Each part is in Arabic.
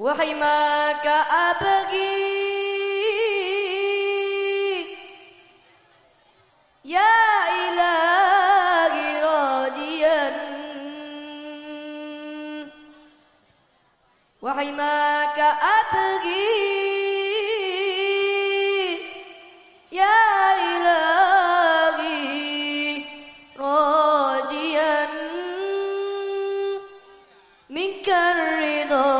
وحماك أبغي يا إلهي راجيا. وحماك أبغي يا إلهي راجيا. منك الرضا.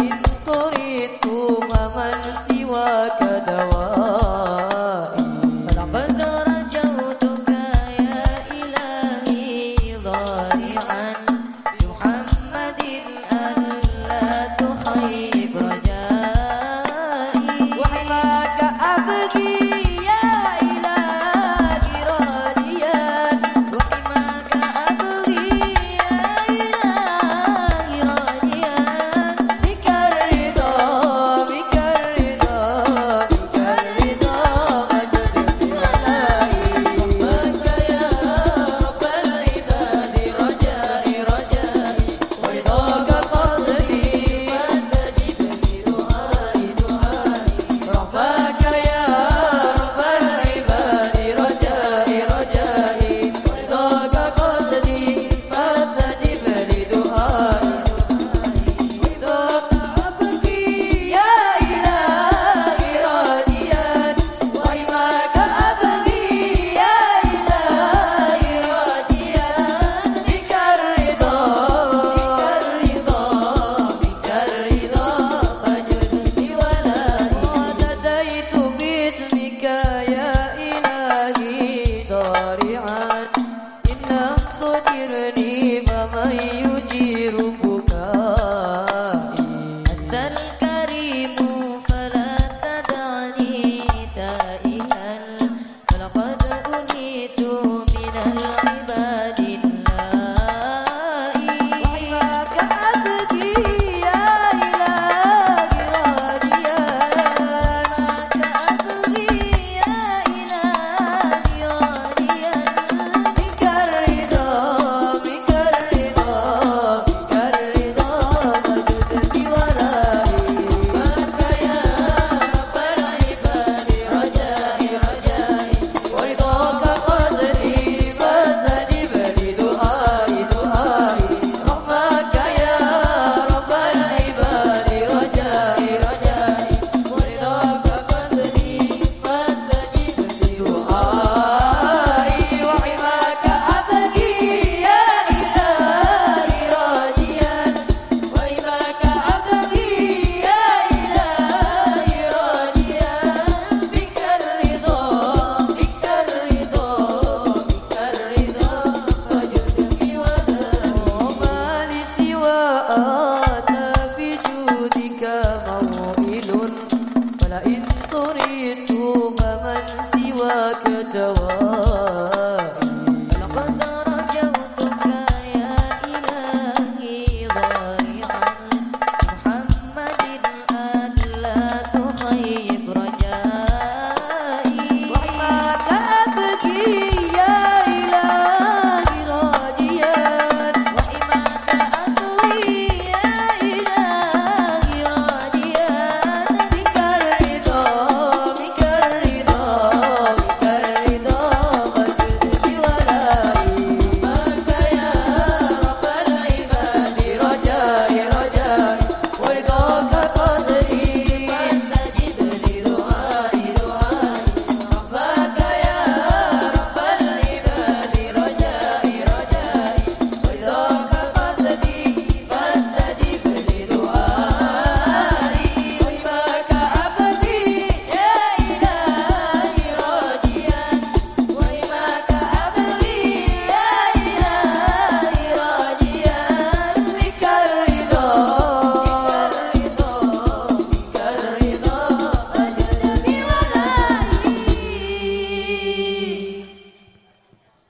إن طريت فمن سواك دوائي. فلقد رجوتك يا إلهي ضارعا لمحمد أن فمن سواك دوام